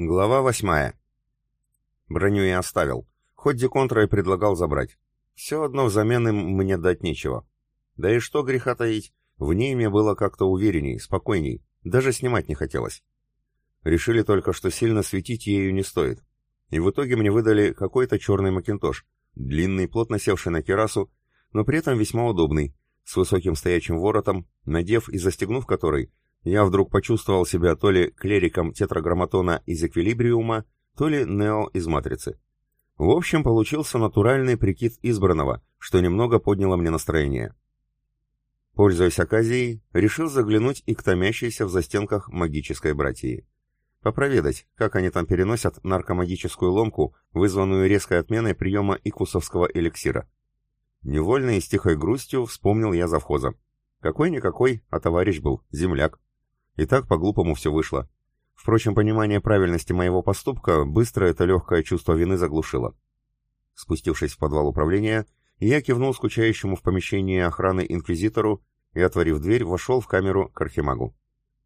Глава восьмая. Броню я оставил, хоть Деконтра и предлагал забрать. Все одно взамен им мне дать нечего. Да и что греха таить, в ней мне было как-то уверенней, спокойней, даже снимать не хотелось. Решили только, что сильно светить ею не стоит. И в итоге мне выдали какой-то черный макинтош, длинный, плотно севший на террасу, но при этом весьма удобный, с высоким стоячим воротом, надев и застегнув который, я вдруг почувствовал себя то ли клериком тетраграмматона из Эквилибриума, то ли Нео из Матрицы. В общем, получился натуральный прикид избранного, что немного подняло мне настроение. Пользуясь оказией, решил заглянуть и к томящейся в застенках магической братьи. Попроведать, как они там переносят наркомагическую ломку, вызванную резкой отменой приема икусовского эликсира. Невольно и с тихой грустью вспомнил я завхоза. Какой-никакой, а товарищ был, земляк. И так по-глупому все вышло. Впрочем, понимание правильности моего поступка быстро это легкое чувство вины заглушило. Спустившись в подвал управления, я кивнул скучающему в помещении охраны инквизитору и, отворив дверь, вошел в камеру к архимагу.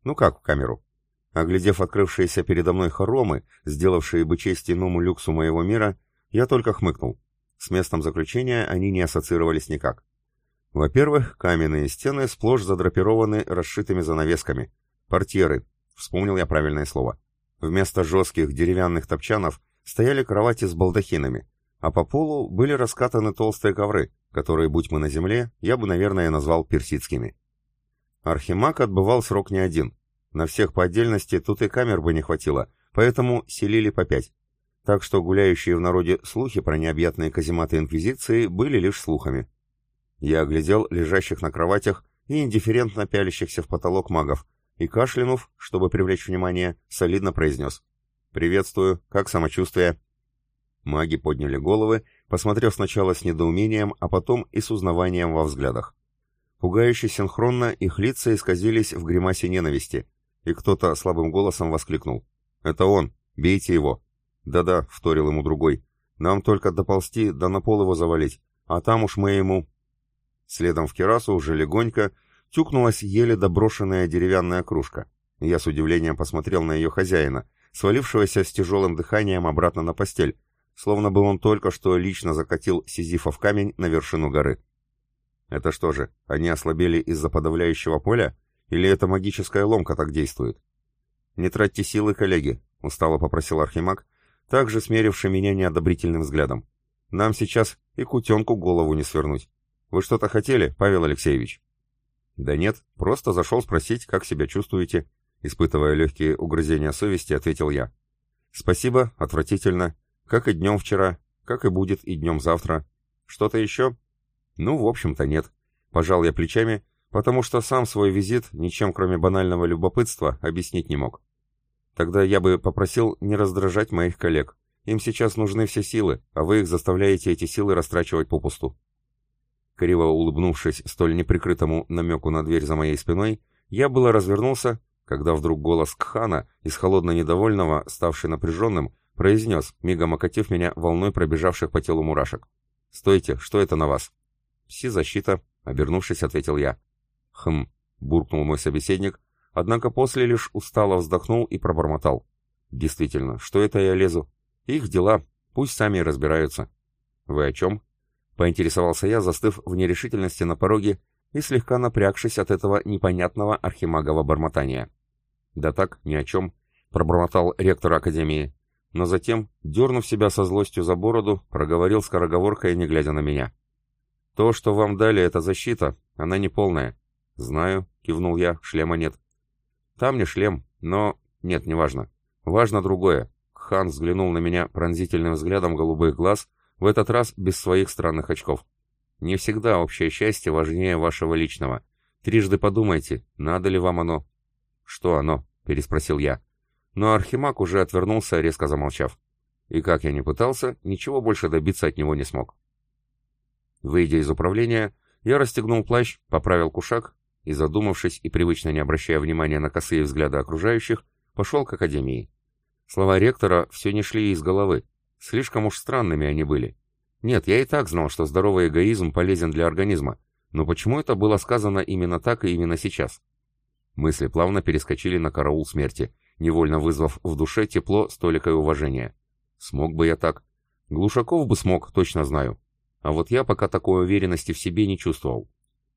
Ну как в камеру? Оглядев открывшиеся передо мной хоромы, сделавшие бы честь иному люксу моего мира, я только хмыкнул. С местом заключения они не ассоциировались никак. Во-первых, каменные стены сплошь задрапированы расшитыми занавесками, Портьеры. Вспомнил я правильное слово. Вместо жестких деревянных топчанов стояли кровати с балдахинами, а по полу были раскатаны толстые ковры, которые, будь мы на земле, я бы, наверное, назвал персидскими. Архимаг отбывал срок не один. На всех по отдельности тут и камер бы не хватило, поэтому селили по пять. Так что гуляющие в народе слухи про необъятные казематы Инквизиции были лишь слухами. Я оглядел лежащих на кроватях и индифферентно пялящихся в потолок магов, и, кашлянув, чтобы привлечь внимание, солидно произнес. «Приветствую, как самочувствие?» Маги подняли головы, посмотрев сначала с недоумением, а потом и с узнаванием во взглядах. Пугающе синхронно их лица исказились в гримасе ненависти, и кто-то слабым голосом воскликнул. «Это он! Бейте его!» «Да-да», — вторил ему другой. «Нам только доползти, да на пол его завалить, а там уж мы ему...» Следом в керасу уже легонько, тюкнулась еле доброшенная деревянная кружка. Я с удивлением посмотрел на ее хозяина, свалившегося с тяжелым дыханием обратно на постель, словно бы он только что лично закатил Сизифа в камень на вершину горы. Это что же, они ослабели из-за подавляющего поля? Или эта магическая ломка так действует? «Не тратьте силы, коллеги», — устало попросил Архимаг, также смеривший меня неодобрительным взглядом. «Нам сейчас и кутенку голову не свернуть. Вы что-то хотели, Павел Алексеевич?» «Да нет, просто зашел спросить, как себя чувствуете», испытывая легкие угрызения совести, ответил я. «Спасибо, отвратительно. Как и днем вчера, как и будет и днем завтра. Что-то еще?» «Ну, в общем-то, нет». Пожал я плечами, потому что сам свой визит ничем кроме банального любопытства объяснить не мог. Тогда я бы попросил не раздражать моих коллег. Им сейчас нужны все силы, а вы их заставляете эти силы растрачивать попусту. Криво улыбнувшись столь неприкрытому намеку на дверь за моей спиной, я было развернулся, когда вдруг голос Кхана, из холодно-недовольного, ставший напряженным, произнес, мигом окатив меня волной пробежавших по телу мурашек. «Стойте, что это на вас?» «Пси-защита», — обернувшись, ответил я. «Хм», — буркнул мой собеседник, однако после лишь устало вздохнул и пробормотал. «Действительно, что это я лезу? Их дела, пусть сами разбираются». «Вы о чем?» Поинтересовался я, застыв в нерешительности на пороге и слегка напрягшись от этого непонятного архимагова бормотания. «Да так, ни о чем», — пробормотал ректор Академии, но затем, дернув себя со злостью за бороду, проговорил скороговоркой, не глядя на меня. «То, что вам дали, это защита, она не полная». «Знаю», — кивнул я, — «шлема нет». «Там не шлем, но...» «Нет, неважно. Важно другое». Хан взглянул на меня пронзительным взглядом голубых глаз — в этот раз без своих странных очков. Не всегда общее счастье важнее вашего личного. Трижды подумайте, надо ли вам оно. Что оно? Переспросил я. Но Архимаг уже отвернулся, резко замолчав. И как я не пытался, ничего больше добиться от него не смог. Выйдя из управления, я расстегнул плащ, поправил кушак и, задумавшись и привычно не обращая внимания на косые взгляды окружающих, пошел к академии. Слова ректора все не шли из головы, Слишком уж странными они были. Нет, я и так знал, что здоровый эгоизм полезен для организма, но почему это было сказано именно так и именно сейчас? Мысли плавно перескочили на караул смерти, невольно вызвав в душе тепло столикое уважение. Смог бы я так. Глушаков бы смог, точно знаю. А вот я пока такой уверенности в себе не чувствовал.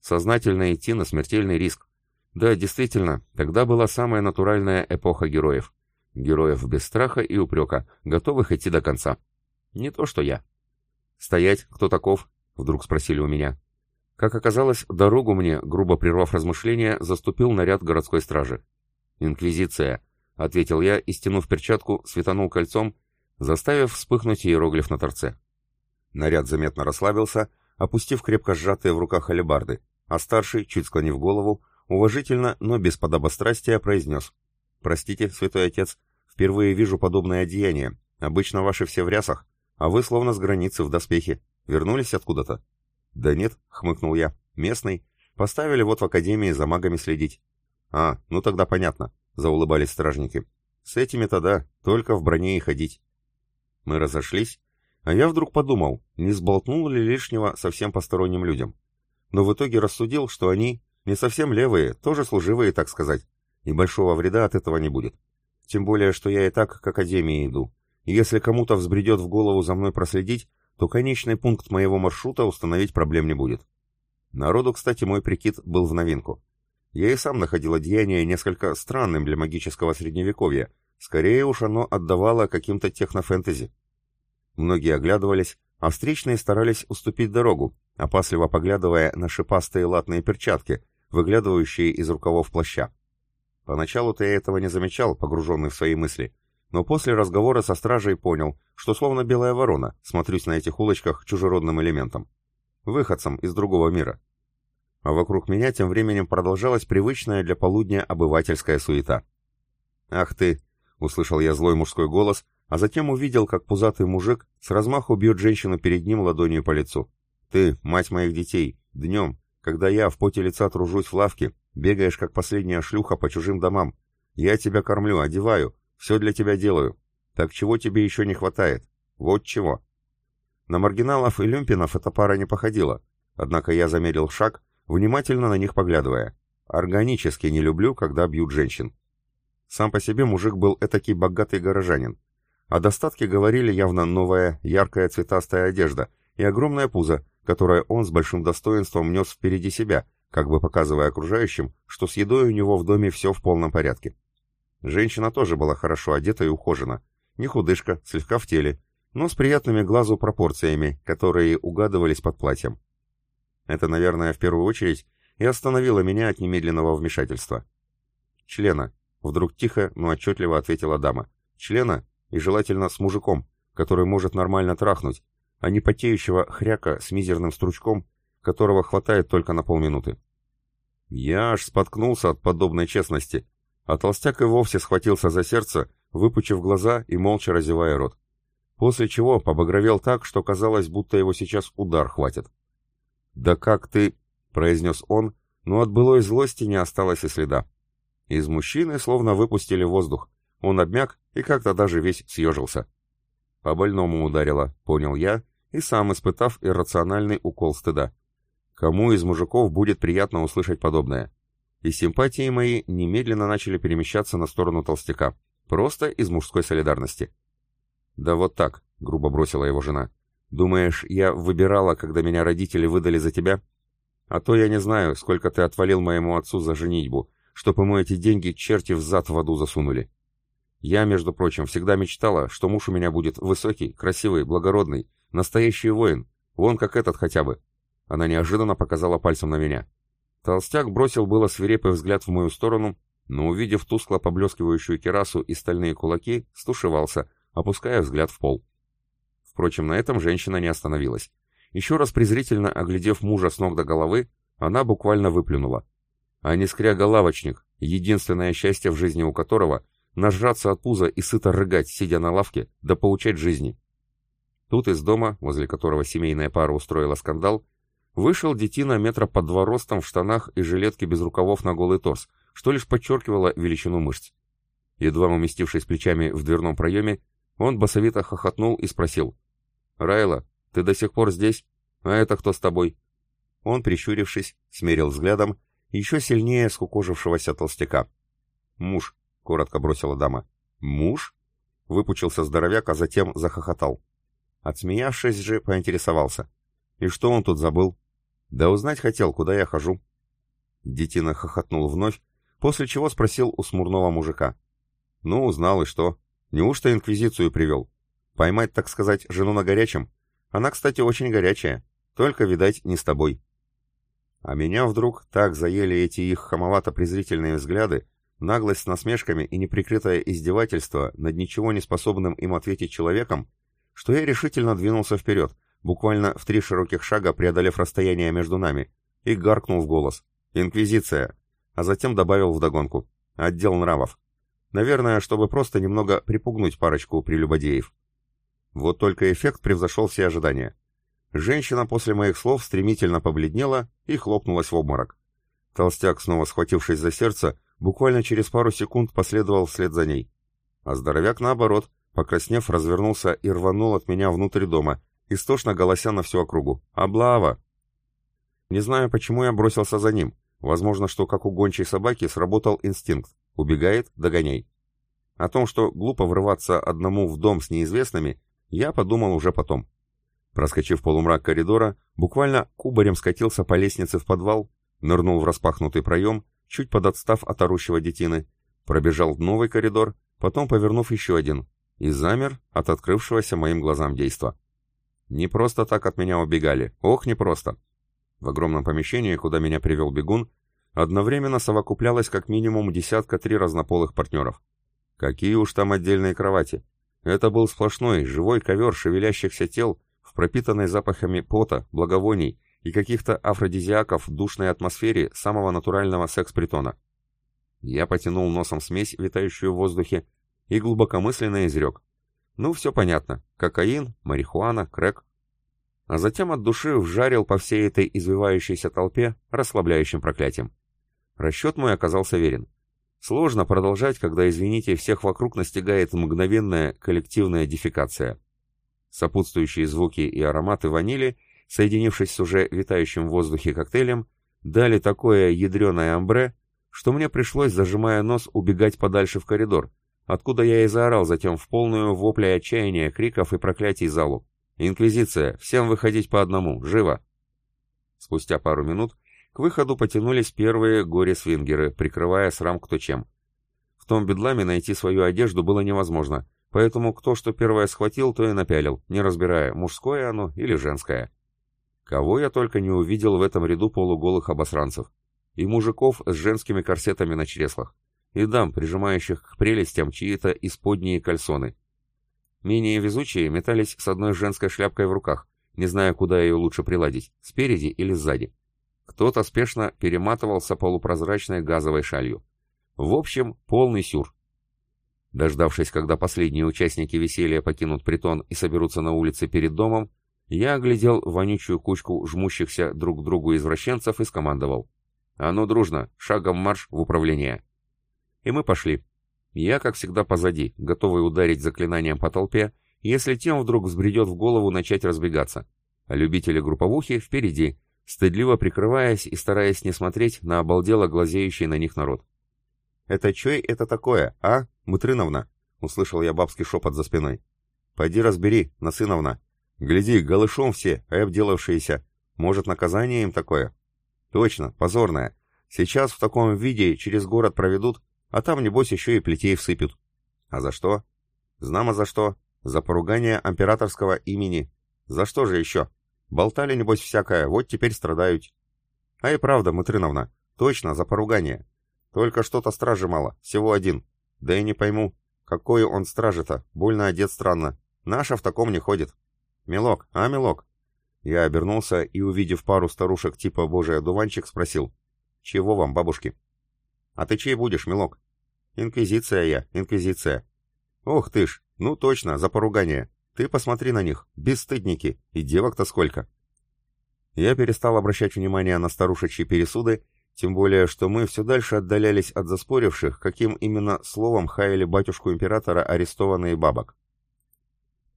Сознательно идти на смертельный риск. Да, действительно, тогда была самая натуральная эпоха героев. Героев без страха и упрека, готовых идти до конца. Не то что я. «Стоять, кто таков?» — вдруг спросили у меня. Как оказалось, дорогу мне, грубо прервав размышления, заступил наряд городской стражи. «Инквизиция», — ответил я и, стянув перчатку, светанул кольцом, заставив вспыхнуть иероглиф на торце. Наряд заметно расслабился, опустив крепко сжатые в руках алебарды, а старший, чуть склонив голову, уважительно, но без подобострастия произнес. «Простите, святой отец, впервые вижу подобное одеяние. Обычно ваши все в рясах, а вы словно с границы в доспехе. Вернулись откуда-то?» «Да нет», — хмыкнул я, — «местный. Поставили вот в академии за магами следить». «А, ну тогда понятно», — заулыбались стражники. «С этими-то да, только в броне и ходить». Мы разошлись, а я вдруг подумал, не сболтнул ли лишнего совсем посторонним людям. Но в итоге рассудил, что они не совсем левые, тоже служивые, так сказать, и большого вреда от этого не будет. Тем более, что я и так к академии иду. Если кому-то взбредет в голову за мной проследить, то конечный пункт моего маршрута установить проблем не будет. Народу, кстати, мой прикид был в новинку. Я и сам находил одеяние несколько странным для магического средневековья, скорее уж оно отдавало каким-то технофэнтези. Многие оглядывались, а встречные старались уступить дорогу, опасливо поглядывая на шипастые латные перчатки, выглядывающие из рукавов плаща. Поначалу-то я этого не замечал, погруженный в свои мысли, но после разговора со стражей понял, что словно белая ворона, смотрюсь на этих улочках чужеродным элементом. Выходцем из другого мира. А вокруг меня тем временем продолжалась привычная для полудня обывательская суета. «Ах ты!» — услышал я злой мужской голос, а затем увидел, как пузатый мужик с размаху бьет женщину перед ним ладонью по лицу. «Ты, мать моих детей, днем, когда я в поте лица тружусь в лавке, бегаешь как последняя шлюха по чужим домам. Я тебя кормлю, одеваю, все для тебя делаю. Так чего тебе еще не хватает? Вот чего. На маргиналов и люмпинов эта пара не походила, однако я замерил шаг, внимательно на них поглядывая. Органически не люблю, когда бьют женщин. Сам по себе мужик был этакий богатый горожанин. О достатке говорили явно новая, яркая цветастая одежда и огромное пузо, которое он с большим достоинством нес впереди себя, как бы показывая окружающим, что с едой у него в доме все в полном порядке. Женщина тоже была хорошо одета и ухожена. Не худышка, слегка в теле, но с приятными глазу пропорциями, которые угадывались под платьем. Это, наверное, в первую очередь и остановило меня от немедленного вмешательства. «Члена», — вдруг тихо, но отчетливо ответила дама. «Члена, и желательно с мужиком, который может нормально трахнуть, а не потеющего хряка с мизерным стручком, которого хватает только на полминуты». Я аж споткнулся от подобной честности, а толстяк и вовсе схватился за сердце, выпучив глаза и молча разевая рот. После чего побагровел так, что казалось, будто его сейчас удар хватит. «Да как ты...» — произнес он, но от былой злости не осталось и следа. Из мужчины словно выпустили воздух. Он обмяк и как-то даже весь съежился. По больному ударило, понял я, и сам испытав иррациональный укол стыда. Кому из мужиков будет приятно услышать подобное? и симпатии мои немедленно начали перемещаться на сторону толстяка, просто из мужской солидарности. «Да вот так», — грубо бросила его жена. «Думаешь, я выбирала, когда меня родители выдали за тебя? А то я не знаю, сколько ты отвалил моему отцу за женитьбу, чтоб ему эти деньги черти в зад в аду засунули. Я, между прочим, всегда мечтала, что муж у меня будет высокий, красивый, благородный, настоящий воин, вон как этот хотя бы». Она неожиданно показала пальцем на меня. Толстяк бросил было свирепый взгляд в мою сторону, но, увидев тускло поблескивающую керасу и стальные кулаки, стушевался, опуская взгляд в пол. Впрочем, на этом женщина не остановилась. Еще раз презрительно оглядев мужа с ног до головы, она буквально выплюнула. А не скряга-лавочник, единственное счастье в жизни у которого — нажраться от пуза и сыто рыгать, сидя на лавке, да поучать жизни. Тут из дома, возле которого семейная пара устроила скандал, Вышел детина метра под два ростом в штанах и жилетке без рукавов на голый торс, что лишь подчеркивало величину мышц. Едва уместившись плечами в дверном проеме, он басовито хохотнул и спросил. «Райла, ты до сих пор здесь? А это кто с тобой?» Он, прищурившись, смерил взглядом еще сильнее скукожившегося толстяка. «Муж», — коротко бросила дама. «Муж?» — выпучился здоровяк, а затем захохотал. Отсмеявшись же, поинтересовался. «И что он тут забыл?» «Да узнать хотел, куда я хожу». Детина хохотнул вновь, после чего спросил у смурного мужика. «Ну, узнал и что? Неужто инквизицию привел? Поймать, так сказать, жену на горячем? Она, кстати, очень горячая, только, видать, не с тобой». А меня вдруг так заели эти их хамовато-презрительные взгляды, наглость с насмешками и неприкрытое издевательство над ничего не способным им ответить человеком, что я решительно двинулся вперед, буквально в три широких шага преодолев расстояние между нами, и гаркнул в голос. «Инквизиция!» А затем добавил вдогонку. «Отдел нравов». Наверное, чтобы просто немного припугнуть парочку прелюбодеев. Вот только эффект превзошел все ожидания. Женщина после моих слов стремительно побледнела и хлопнулась в обморок. Толстяк, снова схватившись за сердце, буквально через пару секунд последовал вслед за ней. А здоровяк, наоборот, покраснев, развернулся и рванул от меня внутрь дома, истошно голося на всю округу. «Облава!» Не знаю, почему я бросился за ним. Возможно, что, как у гончей собаки, сработал инстинкт. Убегает — догоняй. О том, что глупо врываться одному в дом с неизвестными, я подумал уже потом. Проскочив полумрак коридора, буквально кубарем скатился по лестнице в подвал, нырнул в распахнутый проем, чуть подотстав от орущего детины, пробежал новый коридор, потом повернув еще один, и замер от открывшегося моим глазам действа. Не просто так от меня убегали, ох, не просто. В огромном помещении, куда меня привел бегун, одновременно совокуплялось как минимум десятка три разнополых партнеров. Какие уж там отдельные кровати. Это был сплошной, живой ковер шевелящихся тел, пропитанной запахами пота, благовоний и каких-то афродизиаков в душной атмосфере самого натурального секс-притона. Я потянул носом смесь, витающую в воздухе, и глубокомысленно изрек. Ну, все понятно. Кокаин, марихуана, крэк. А затем от души вжарил по всей этой извивающейся толпе расслабляющим проклятием. Расчет мой оказался верен. Сложно продолжать, когда, извините, всех вокруг настигает мгновенная коллективная дефекация. Сопутствующие звуки и ароматы ванили, соединившись с уже витающим в воздухе коктейлем, дали такое ядреное амбре, что мне пришлось, зажимая нос, убегать подальше в коридор, откуда я и заорал затем в полную вопля отчаяния, криков и проклятий залу. «Инквизиция! Всем выходить по одному! Живо!» Спустя пару минут к выходу потянулись первые горе-свингеры, прикрывая срам кто чем. В том бедламе найти свою одежду было невозможно, Поэтому кто что первое схватил, то и напялил, не разбирая, мужское оно или женское. Кого я только не увидел в этом ряду полуголых обосранцев. И мужиков с женскими корсетами на чреслах. И дам, прижимающих к прелестям чьи-то исподние кальсоны. Менее везучие метались с одной женской шляпкой в руках, не зная, куда ее лучше приладить, спереди или сзади. Кто-то спешно перематывался полупрозрачной газовой шалью. В общем, полный сюр. Дождавшись, когда последние участники веселья покинут притон и соберутся на улице перед домом, я оглядел вонючую кучку жмущихся друг к другу извращенцев и скомандовал. «А ну, дружно, шагом марш в управление!» И мы пошли. Я, как всегда, позади, готовый ударить заклинанием по толпе, если тем вдруг взбредет в голову начать разбегаться. А любители групповухи впереди, стыдливо прикрываясь и стараясь не смотреть на обалдело глазеющий на них народ. «Это чей это такое, а, Мутрыновна?» — услышал я бабский шепот за спиной. «Пойди разбери, Насыновна. Гляди, голышом все, а обделавшиеся. Может, наказание им такое?» «Точно, позорное. Сейчас в таком виде через город проведут, а там, небось, еще и плетей всыпят». «А за что?» «Знамо за что. За поругание императорского имени. За что же еще? Болтали, небось, всякое, вот теперь страдают». «А и правда, Мутрыновна, точно, за поругание. Только что-то стражи мало, всего один. Да и не пойму, какой он стражи-то, больно одет странно. Наша в таком не ходит. Милок, а, Милок?» Я обернулся и, увидев пару старушек типа «Божий одуванчик», спросил. «Чего вам, бабушки?» «А ты чей будешь, Милок?» «Инквизиция я, инквизиция». «Ох ты ж, ну точно, за поругание. Ты посмотри на них, бесстыдники, и девок-то сколько». Я перестал обращать внимание на старушечьи пересуды тем более, что мы все дальше отдалялись от заспоривших, каким именно словом хаяли батюшку императора арестованные бабок.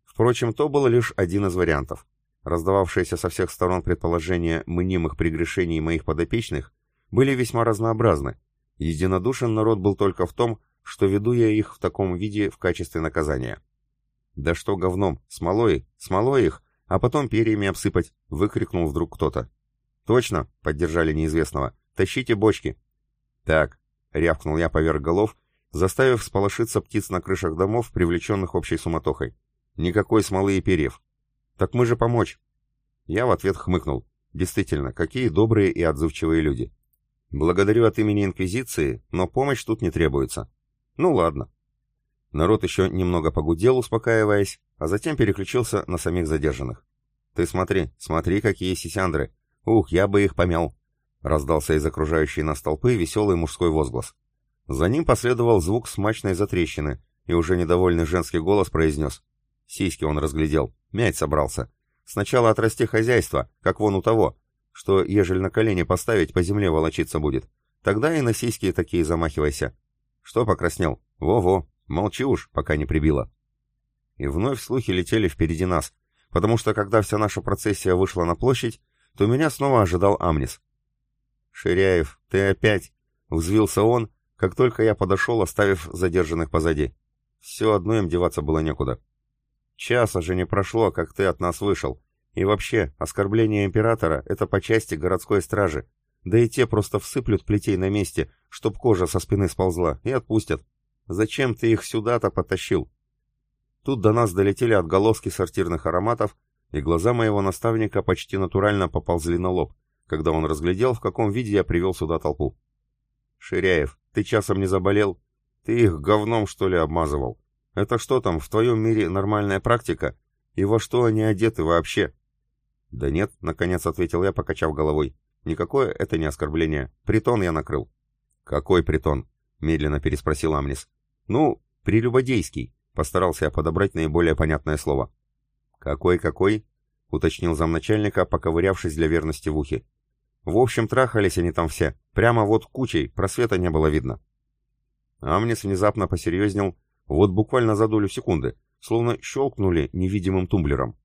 Впрочем, то был лишь один из вариантов. Раздававшиеся со всех сторон предположения мнимых прегрешений моих подопечных были весьма разнообразны. Единодушен народ был только в том, что веду я их в таком виде в качестве наказания. «Да что говном, смолой, смолой их, а потом перьями обсыпать!» — выкрикнул вдруг кто-то. «Точно!» — поддержали неизвестного. «Тащите бочки!» «Так!» — рявкнул я поверх голов, заставив сполошиться птиц на крышах домов, привлеченных общей суматохой. «Никакой смолы и перьев!» «Так мы же помочь!» Я в ответ хмыкнул. «Действительно, какие добрые и отзывчивые люди!» «Благодарю от имени Инквизиции, но помощь тут не требуется». «Ну ладно». Народ еще немного погудел, успокаиваясь, а затем переключился на самих задержанных. «Ты смотри, смотри, какие сисяндры! Ух, я бы их помял!» Раздался из окружающей нас толпы веселый мужской возглас. За ним последовал звук смачной затрещины, и уже недовольный женский голос произнес. Сиськи он разглядел, мять собрался. Сначала отрасти хозяйство, как вон у того, что, ежели на колени поставить, по земле волочиться будет. Тогда и на сиськи такие замахивайся. Что покраснел? Во-во, молчи уж, пока не прибило. И вновь слухи летели впереди нас, потому что когда вся наша процессия вышла на площадь, то меня снова ожидал Амнис. «Ширяев, ты опять!» — взвился он, как только я подошел, оставив задержанных позади. Все одно им деваться было некуда. «Часа же не прошло, как ты от нас вышел. И вообще, оскорбление императора — это по части городской стражи. Да и те просто всыплют плетей на месте, чтоб кожа со спины сползла, и отпустят. Зачем ты их сюда-то потащил?» Тут до нас долетели отголоски сортирных ароматов, и глаза моего наставника почти натурально поползли на лоб, когда он разглядел, в каком виде я привел сюда толпу. «Ширяев, ты часом не заболел? Ты их говном, что ли, обмазывал? Это что там, в твоем мире нормальная практика? И во что они одеты вообще?» «Да нет», — наконец ответил я, покачав головой. «Никакое это не оскорбление. Притон я накрыл». «Какой притон?» — медленно переспросил Амнис. «Ну, прелюбодейский», — постарался я подобрать наиболее понятное слово. «Какой-какой?» — уточнил замначальника, поковырявшись для верности в ухе. «В общем, трахались они там все. Прямо вот кучей, просвета не было видно». Амнис внезапно посерьезнел, вот буквально за долю секунды, словно щелкнули невидимым тумблером.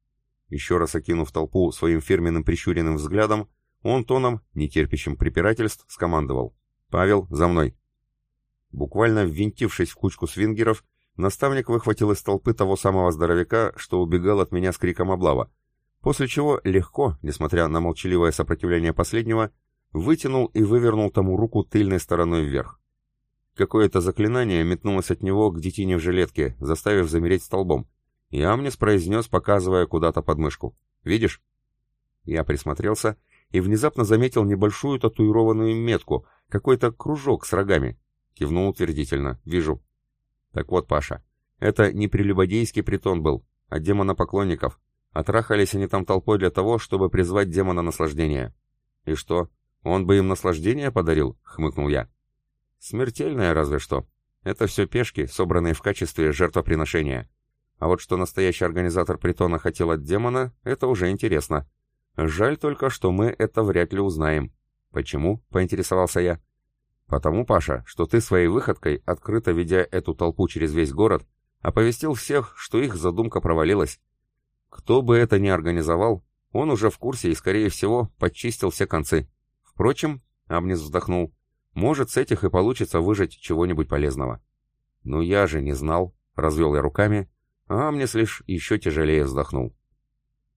Еще раз окинув толпу своим фирменным прищуренным взглядом, он тоном, нетерпящим препирательств, скомандовал. «Павел, за мной!» Буквально ввинтившись в кучку свингеров, Наставник выхватил из толпы того самого здоровяка, что убегал от меня с криком облава, после чего легко, несмотря на молчаливое сопротивление последнего, вытянул и вывернул тому руку тыльной стороной вверх. Какое-то заклинание метнулось от него к детине в жилетке, заставив замереть столбом, и Амнис произнес, показывая куда-то под мышку. «Видишь?» Я присмотрелся и внезапно заметил небольшую татуированную метку, какой-то кружок с рогами. Кивнул утвердительно. «Вижу». Так вот, Паша, это не прелюбодейский притон был, а демона поклонников. Отрахались они там толпой для того, чтобы призвать демона наслаждения. И что, он бы им наслаждение подарил? Хмыкнул я. Смертельное разве что. Это все пешки, собранные в качестве жертвоприношения. А вот что настоящий организатор притона хотел от демона, это уже интересно. Жаль только, что мы это вряд ли узнаем. Почему? Поинтересовался я. Потому, Паша, что ты своей выходкой, открыто ведя эту толпу через весь город, оповестил всех, что их задумка провалилась. Кто бы это ни организовал, он уже в курсе и, скорее всего, подчистил все концы. Впрочем, Амнис вздохнул, может, с этих и получится выжать чего-нибудь полезного. «Ну я же не знал», — развел я руками, а Амнис лишь еще тяжелее вздохнул.